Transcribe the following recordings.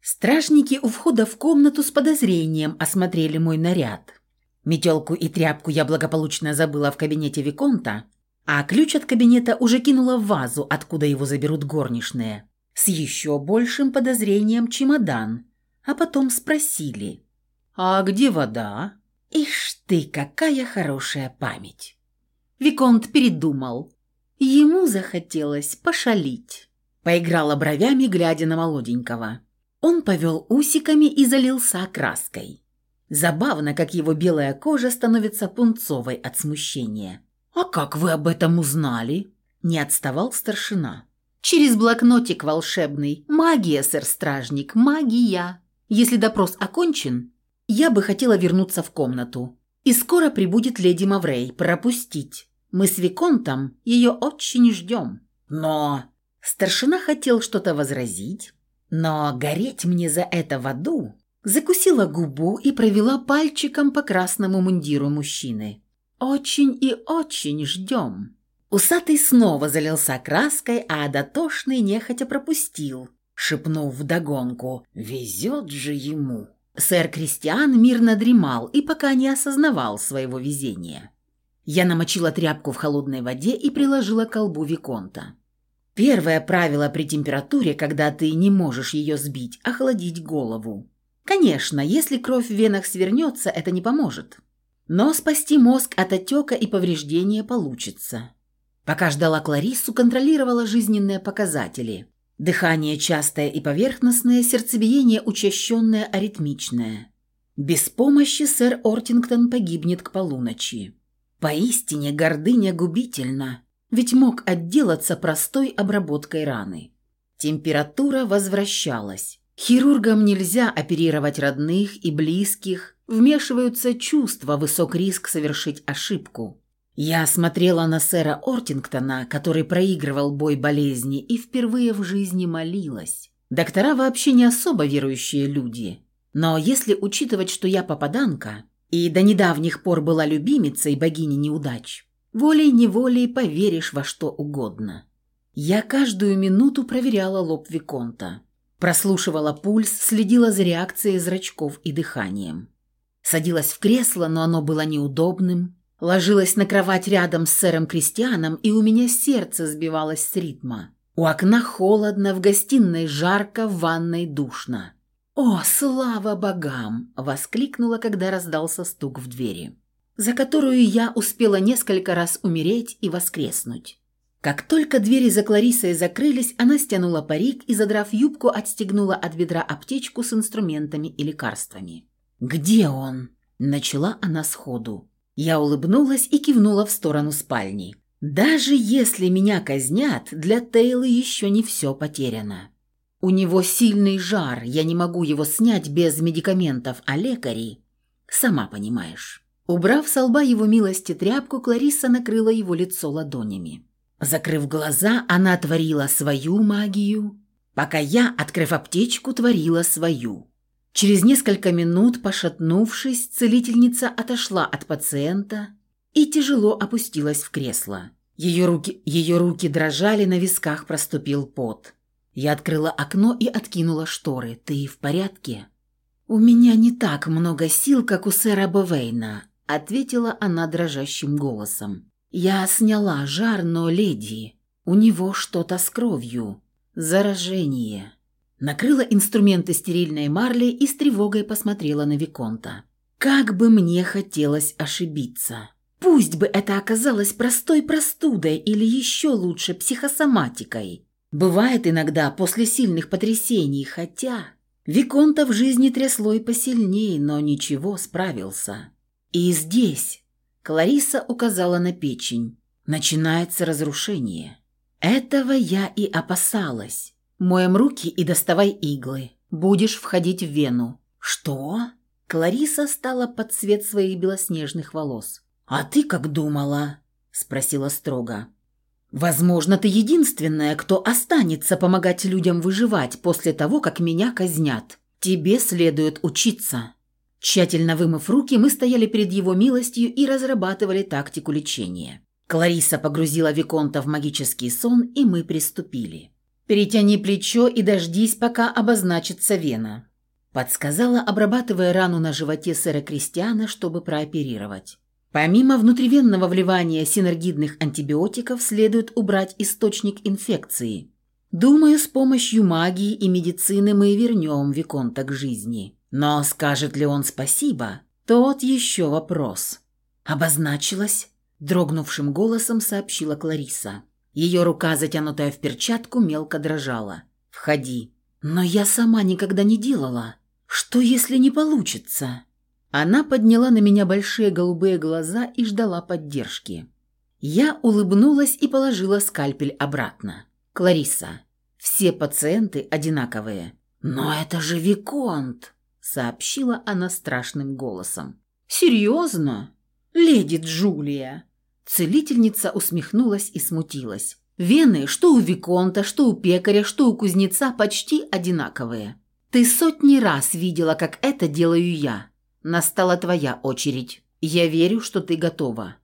Стражники у входа в комнату с подозрением осмотрели мой наряд. Метелку и тряпку я благополучно забыла в кабинете Виконта, а ключ от кабинета уже кинула в вазу, откуда его заберут горничные. С еще большим подозрением чемодан. А потом спросили. «А где вода?» «Ишь ты, какая хорошая память!» Виконт передумал. Ему захотелось пошалить. Поиграла бровями, глядя на молоденького. Он повел усиками и залился краской. Забавно, как его белая кожа становится пунцовой от смущения. «А как вы об этом узнали?» Не отставал старшина. «Через блокнотик волшебный. Магия, сэр-стражник, магия. Если допрос окончен, я бы хотела вернуться в комнату. И скоро прибудет леди Маврей. Пропустить. Мы с Виконтом ее очень ждем». «Но...» Старшина хотел что-то возразить, но гореть мне за это в аду закусила губу и провела пальчиком по красному мундиру мужчины. «Очень и очень ждем». Усатый снова залился краской, а дотошный нехотя пропустил, шепнув вдогонку «Везет же ему». Сэр Кристиан мирно дремал и пока не осознавал своего везения. Я намочила тряпку в холодной воде и приложила к колбу Виконта. Первое правило при температуре, когда ты не можешь ее сбить – охладить голову. Конечно, если кровь в венах свернется, это не поможет. Но спасти мозг от отека и повреждения получится. Пока ждала Клариссу, контролировала жизненные показатели. Дыхание частое и поверхностное, сердцебиение учащенное, аритмичное. Без помощи сэр Ортингтон погибнет к полуночи. Поистине гордыня губительна, ведь мог отделаться простой обработкой раны. Температура возвращалась. Хирургам нельзя оперировать родных и близких, вмешиваются чувства, высок риск совершить ошибку. Я смотрела на сэра Ортингтона, который проигрывал бой болезни, и впервые в жизни молилась. Доктора вообще не особо верующие люди. Но если учитывать, что я попаданка, и до недавних пор была любимицей богини неудач, волей-неволей поверишь во что угодно. Я каждую минуту проверяла лоб Виконта. Прослушивала пульс, следила за реакцией зрачков и дыханием. Садилась в кресло, но оно было неудобным. Ложилась на кровать рядом с сэром Кристианом, и у меня сердце сбивалось с ритма. У окна холодно, в гостиной жарко, в ванной душно. «О, слава богам!» – воскликнула, когда раздался стук в двери, за которую я успела несколько раз умереть и воскреснуть. Как только двери за Кларисой закрылись, она стянула парик и, задрав юбку, отстегнула от бедра аптечку с инструментами и лекарствами. «Где он?» – начала она сходу. Я улыбнулась и кивнула в сторону спальни. «Даже если меня казнят, для Тейлы еще не все потеряно. У него сильный жар, я не могу его снять без медикаментов, а лекари, сама понимаешь». Убрав с лба его милости тряпку, Клариса накрыла его лицо ладонями. Закрыв глаза, она творила свою магию, пока я, открыв аптечку, творила свою. Через несколько минут, пошатнувшись, целительница отошла от пациента и тяжело опустилась в кресло. Ее руки, ее руки дрожали, на висках проступил пот. Я открыла окно и откинула шторы. «Ты в порядке?» «У меня не так много сил, как у сэра Бовейна», — ответила она дрожащим голосом. «Я сняла жар, но, леди, у него что-то с кровью. Заражение». Накрыла инструменты стерильной марли и с тревогой посмотрела на Виконта. «Как бы мне хотелось ошибиться. Пусть бы это оказалось простой простудой или еще лучше психосоматикой. Бывает иногда после сильных потрясений, хотя...» Виконта в жизни трясло и посильнее, но ничего, справился. И здесь Клариса указала на печень. Начинается разрушение. Этого я и опасалась. Моем руки и доставай иглы. Будешь входить в вену. Что? Клариса стала под цвет своих белоснежных волос. А ты как думала? Спросила строго. Возможно, ты единственная, кто останется помогать людям выживать после того, как меня казнят. Тебе следует учиться. Тщательно вымыв руки, мы стояли перед его милостью и разрабатывали тактику лечения. Клариса погрузила Виконта в магический сон, и мы приступили. Перетяни плечо и дождись, пока обозначится вена», – подсказала, обрабатывая рану на животе сэра Кристиана, чтобы прооперировать. Помимо внутривенного вливания синергидных антибиотиков следует убрать источник инфекции. Думаю, с помощью магии и медицины мы вернем Виконта к жизни. Но скажет ли он спасибо, тот еще вопрос. Обозначилась, дрогнувшим голосом сообщила Клариса. Ее рука, затянутая в перчатку, мелко дрожала. «Входи». «Но я сама никогда не делала. Что, если не получится?» Она подняла на меня большие голубые глаза и ждала поддержки. Я улыбнулась и положила скальпель обратно. «Клариса, все пациенты одинаковые». «Но это же Виконт!» — сообщила она страшным голосом. «Серьезно? Леди Джулия!» Целительница усмехнулась и смутилась. «Вены, что у Виконта, что у пекаря, что у кузнеца, почти одинаковые. Ты сотни раз видела, как это делаю я. Настала твоя очередь. Я верю, что ты готова».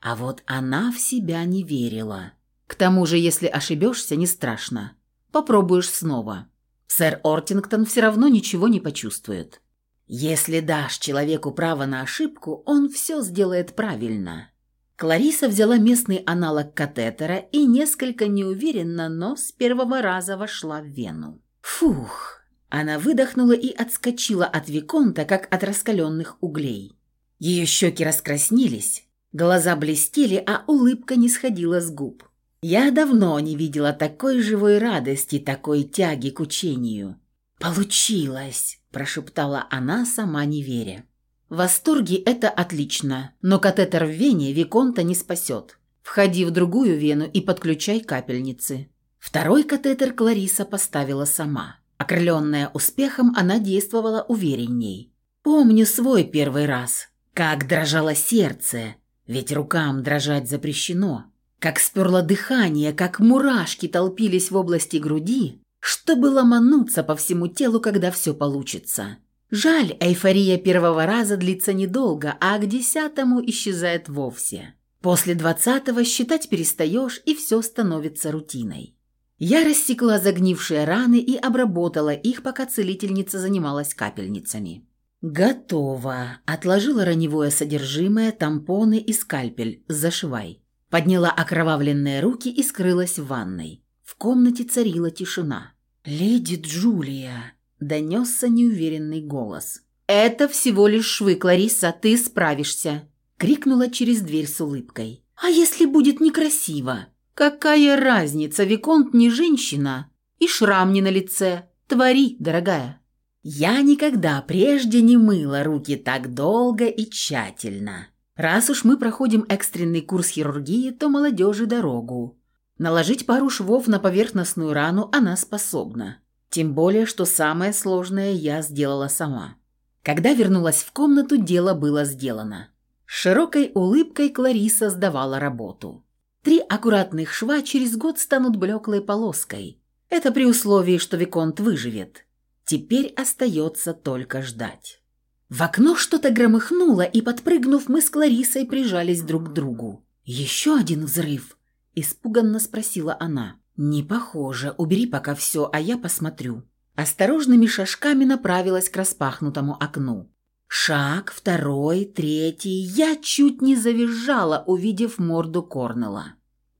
А вот она в себя не верила. К тому же, если ошибешься, не страшно. Попробуешь снова. Сэр Ортингтон все равно ничего не почувствует. Если дашь человеку право на ошибку, он все сделает правильно. Клариса взяла местный аналог катетера и несколько неуверенно, но с первого раза вошла в вену. Фух! Она выдохнула и отскочила от Виконта, как от раскаленных углей. Ее щеки раскраснелись, глаза блестели, а улыбка не сходила с губ. Я давно не видела такой живой радости, такой тяги к учению. «Получилось!» – прошептала она, сама не веря. В восторге это отлично, но катетер в вене Виконта не спасет. Входи в другую вену и подключай капельницы. Второй катетер Клариса поставила сама. Окрыленная успехом, она действовала уверенней. Помню свой первый раз. Как дрожало сердце, ведь рукам дрожать запрещено. Как сперло дыхание, как мурашки толпились в области груди, чтобы ломануться по всему телу, когда все получится. Жаль, эйфория первого раза длится недолго, а к десятому исчезает вовсе. После двадцатого считать перестаешь, и все становится рутиной. Я рассекла загнившие раны и обработала их, пока целительница занималась капельницами. «Готово!» Отложила раневое содержимое, тампоны и скальпель. «Зашивай». Подняла окровавленные руки и скрылась в ванной. В комнате царила тишина. «Леди Джулия!» – донесся неуверенный голос. «Это всего лишь швы, Клариса, ты справишься!» – крикнула через дверь с улыбкой. «А если будет некрасиво?» «Какая разница, Виконт не женщина, и шрам не на лице. Твори, дорогая». Я никогда прежде не мыла руки так долго и тщательно. Раз уж мы проходим экстренный курс хирургии, то молодежи дорогу. Наложить пару швов на поверхностную рану она способна. Тем более, что самое сложное я сделала сама. Когда вернулась в комнату, дело было сделано. С широкой улыбкой Клариса сдавала работу. Три аккуратных шва через год станут блеклой полоской. Это при условии, что Виконт выживет. Теперь остается только ждать. В окно что-то громыхнуло, и, подпрыгнув, мы с Кларисой прижались друг к другу. «Еще один взрыв?» – испуганно спросила она. «Не похоже. Убери пока все, а я посмотрю». Осторожными шажками направилась к распахнутому окну. Шаг, второй, третий. Я чуть не завизжала, увидев морду Корнела.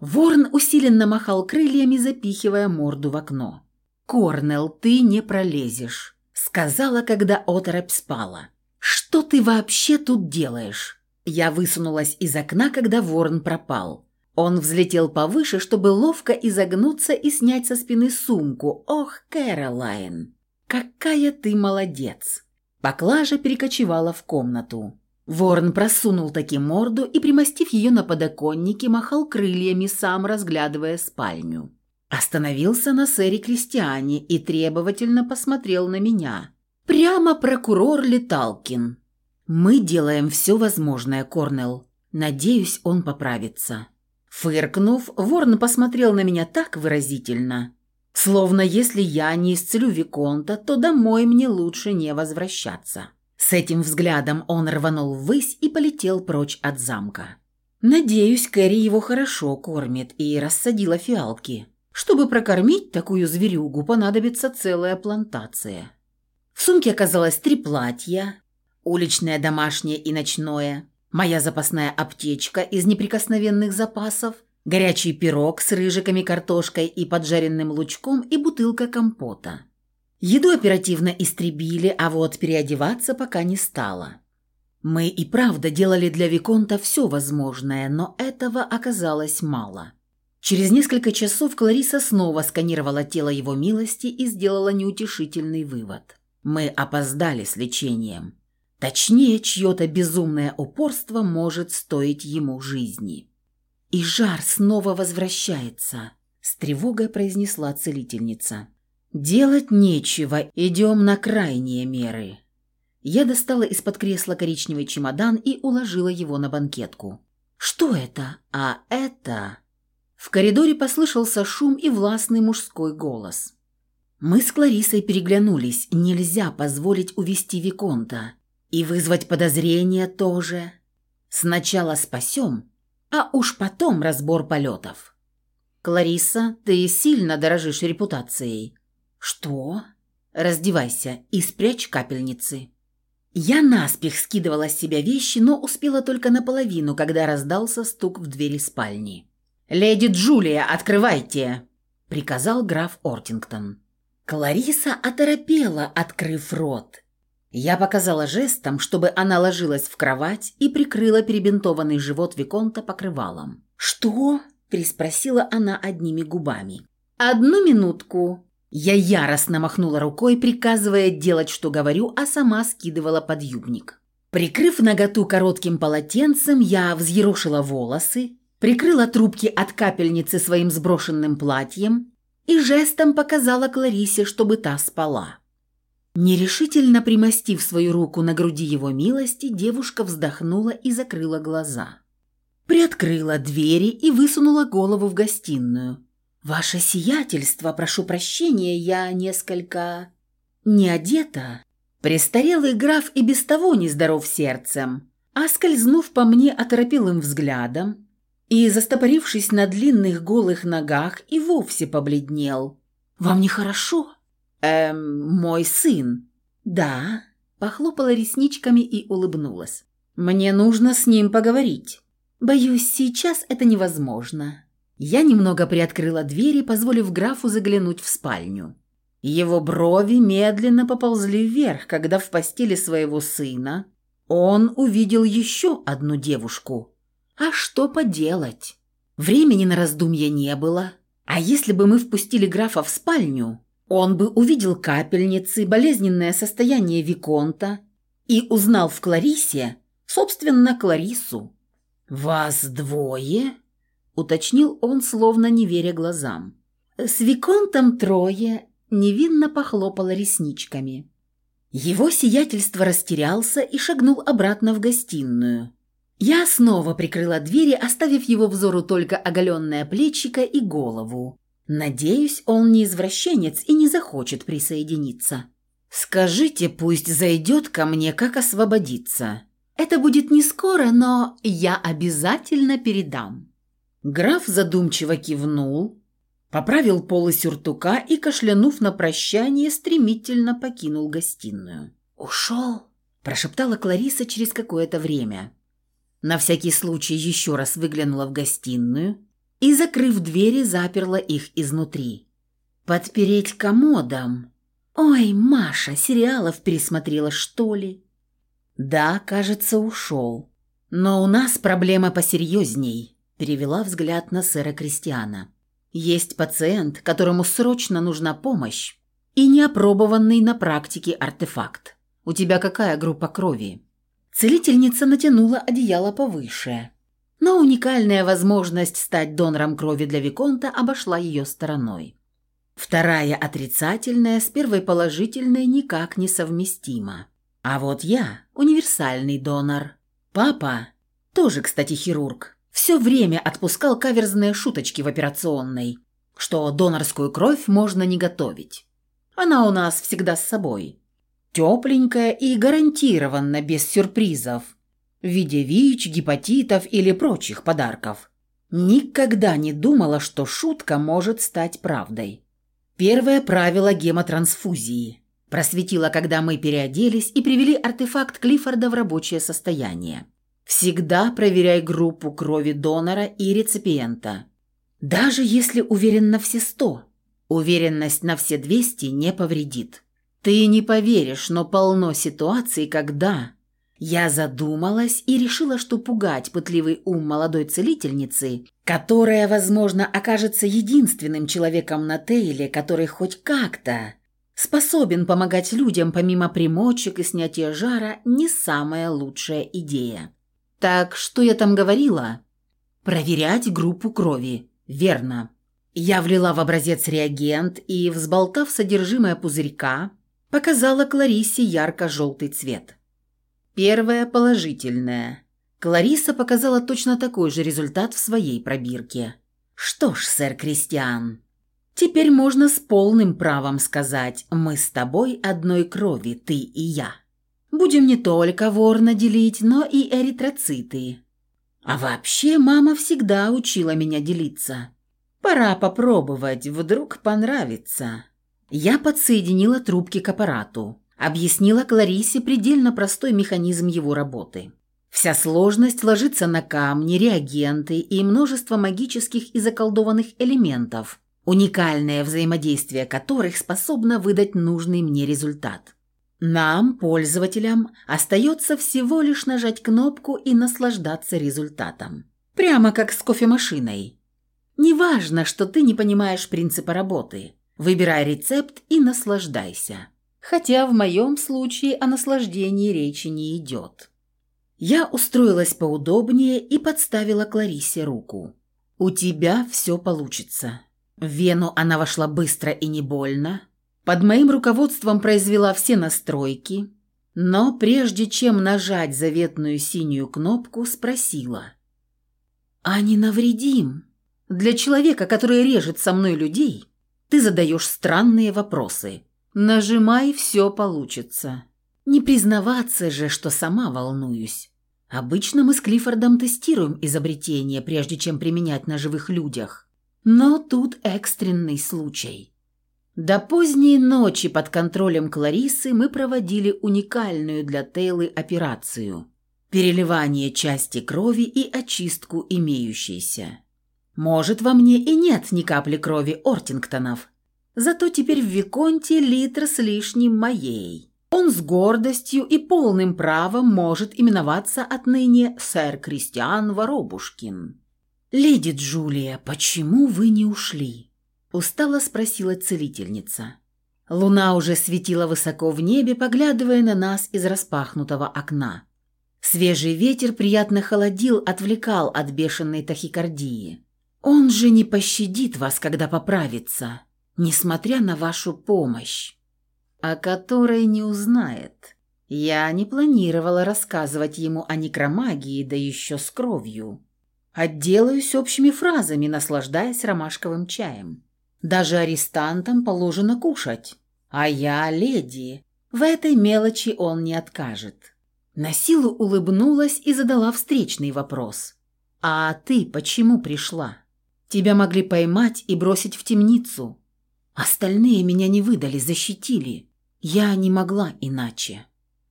Ворон усиленно махал крыльями, запихивая морду в окно. «Корнел, ты не пролезешь», — сказала, когда оторопь спала. «Что ты вообще тут делаешь?» Я высунулась из окна, когда ворон пропал. Он взлетел повыше, чтобы ловко изогнуться и снять со спины сумку. «Ох, Кэролайн, какая ты молодец!» Поклажа перекочевала в комнату. Ворон просунул таки морду и, примостив ее на подоконнике, махал крыльями, сам разглядывая спальню. Остановился на сэре Кристиане и требовательно посмотрел на меня. «Прямо прокурор Леталкин». «Мы делаем все возможное, Корнелл. Надеюсь, он поправится». Фыркнув, Ворон посмотрел на меня так выразительно, Словно если я не исцелю Виконта, то домой мне лучше не возвращаться. С этим взглядом он рванул ввысь и полетел прочь от замка. Надеюсь, Кэрри его хорошо кормит и рассадила фиалки. Чтобы прокормить такую зверюгу, понадобится целая плантация. В сумке оказалось три платья, уличное, домашнее и ночное, моя запасная аптечка из неприкосновенных запасов, горячий пирог с рыжиками, картошкой и поджаренным лучком и бутылка компота. Еду оперативно истребили, а вот переодеваться пока не стало. Мы и правда делали для Виконта все возможное, но этого оказалось мало. Через несколько часов Клариса снова сканировала тело его милости и сделала неутешительный вывод. Мы опоздали с лечением. Точнее, чье-то безумное упорство может стоить ему жизни. «И жар снова возвращается», – с тревогой произнесла целительница. «Делать нечего, идем на крайние меры». Я достала из-под кресла коричневый чемодан и уложила его на банкетку. «Что это? А это...» В коридоре послышался шум и властный мужской голос. Мы с Кларисой переглянулись. Нельзя позволить увести Виконта. И вызвать подозрения тоже. Сначала спасем, а уж потом разбор полетов. «Клариса, ты сильно дорожишь репутацией». «Что?» «Раздевайся и спрячь капельницы». Я наспех скидывала с себя вещи, но успела только наполовину, когда раздался стук в двери спальни. «Леди Джулия, открывайте!» – приказал граф Ортингтон. Клариса оторопела, открыв рот. Я показала жестом, чтобы она ложилась в кровать и прикрыла перебинтованный живот Виконта покрывалом. «Что?» – переспросила она одними губами. «Одну минутку!» Я яростно махнула рукой, приказывая делать, что говорю, а сама скидывала подъюбник. Прикрыв наготу коротким полотенцем, я взъерошила волосы, прикрыла трубки от капельницы своим сброшенным платьем и жестом показала Кларисе, чтобы та спала. Нерешительно примостив свою руку на груди его милости, девушка вздохнула и закрыла глаза. Приоткрыла двери и высунула голову в гостиную. «Ваше сиятельство, прошу прощения, я несколько... не одета». Престарелый граф и без того нездоров сердцем, а скользнув по мне оторопелым взглядом, и, застопорившись на длинных голых ногах, и вовсе побледнел. «Вам нехорошо?» «Эм, мой сын». «Да», – похлопала ресничками и улыбнулась. «Мне нужно с ним поговорить». «Боюсь, сейчас это невозможно». Я немного приоткрыла двери, позволив графу заглянуть в спальню. Его брови медленно поползли вверх, когда в постели своего сына он увидел еще одну девушку – а что поделать? Времени на раздумья не было. А если бы мы впустили графа в спальню, он бы увидел капельницы, болезненное состояние Виконта и узнал в Кларисе, собственно, Кларису. «Вас двое?» – уточнил он, словно не веря глазам. «С Виконтом трое», – невинно похлопала ресничками. Его сиятельство растерялся и шагнул обратно в гостиную. Я снова прикрыла двери, оставив его взору только оголенное плечико и голову. Надеюсь, он не извращенец и не захочет присоединиться. «Скажите, пусть зайдет ко мне, как освободиться. Это будет не скоро, но я обязательно передам». Граф задумчиво кивнул, поправил полы сюртука и, кашлянув на прощание, стремительно покинул гостиную. «Ушел?» – прошептала Клариса через какое-то время. На всякий случай еще раз выглянула в гостиную и, закрыв двери, заперла их изнутри. «Подпереть комодом?» «Ой, Маша, сериалов пересмотрела, что ли?» «Да, кажется, ушел. Но у нас проблема посерьезней», – перевела взгляд на сэра Кристиана. «Есть пациент, которому срочно нужна помощь и неопробованный на практике артефакт. У тебя какая группа крови?» Целительница натянула одеяло повыше. Но уникальная возможность стать донором крови для Виконта обошла ее стороной. Вторая отрицательная с первой положительной никак не совместима. А вот я – универсальный донор. Папа, тоже, кстати, хирург, все время отпускал каверзные шуточки в операционной, что донорскую кровь можно не готовить. Она у нас всегда с собой. Тепленькая и гарантированно без сюрпризов в виде ВИЧ, гепатитов или прочих подарков. Никогда не думала, что шутка может стать правдой. Первое правило гемотрансфузии. Просветила, когда мы переоделись и привели артефакт Клиффорда в рабочее состояние. Всегда проверяй группу крови донора и реципиента. Даже если уверен на все сто. Уверенность на все двести не повредит. Ты не поверишь, но полно ситуаций, когда... Я задумалась и решила, что пугать пытливый ум молодой целительницы, которая, возможно, окажется единственным человеком на Тейле, который хоть как-то способен помогать людям помимо примочек и снятия жара, не самая лучшая идея. Так что я там говорила? Проверять группу крови. Верно. Я влила в образец реагент и, взболтав содержимое пузырька, показала Кларисе ярко-желтый цвет. Первое положительное. Клариса показала точно такой же результат в своей пробирке. Что ж, сэр Кристиан, теперь можно с полным правом сказать, мы с тобой одной крови, ты и я. Будем не только ворна делить, но и эритроциты. А вообще мама всегда учила меня делиться. Пора попробовать, вдруг понравится. Я подсоединила трубки к аппарату. Объяснила Кларисе предельно простой механизм его работы. Вся сложность ложится на камни, реагенты и множество магических и заколдованных элементов, уникальное взаимодействие которых способно выдать нужный мне результат. Нам, пользователям, остается всего лишь нажать кнопку и наслаждаться результатом. Прямо как с кофемашиной. Неважно, что ты не понимаешь принципа работы. Выбирай рецепт и наслаждайся. Хотя в моем случае о наслаждении речи не идет. Я устроилась поудобнее и подставила Кларисе руку. «У тебя все получится». В вену она вошла быстро и не больно, под моим руководством произвела все настройки, но прежде чем нажать заветную синюю кнопку, спросила. «А не навредим? Для человека, который режет со мной людей, ты задаешь странные вопросы. Нажимай, все получится. Не признаваться же, что сама волнуюсь. Обычно мы с Клиффордом тестируем изобретение, прежде чем применять на живых людях. Но тут экстренный случай». До поздней ночи под контролем Кларисы мы проводили уникальную для Тейлы операцию – переливание части крови и очистку имеющейся. Может, во мне и нет ни капли крови Ортингтонов, зато теперь в Виконте литр с лишним моей. Он с гордостью и полным правом может именоваться отныне сэр Кристиан Воробушкин. «Леди Джулия, почему вы не ушли?» Устало спросила целительница. Луна уже светила высоко в небе, поглядывая на нас из распахнутого окна. Свежий ветер приятно холодил, отвлекал от бешеной тахикардии. Он же не пощадит вас, когда поправится, несмотря на вашу помощь, о которой не узнает. Я не планировала рассказывать ему о некромагии, да еще с кровью. Отделаюсь общими фразами, наслаждаясь ромашковым чаем. Даже арестантам положено кушать. А я леди. В этой мелочи он не откажет. На силу улыбнулась и задала встречный вопрос. «А ты почему пришла? Тебя могли поймать и бросить в темницу. Остальные меня не выдали, защитили. Я не могла иначе».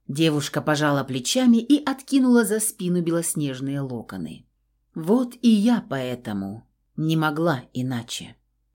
Девушка пожала плечами и откинула за спину белоснежные локоны. «Вот и я поэтому не могла иначе».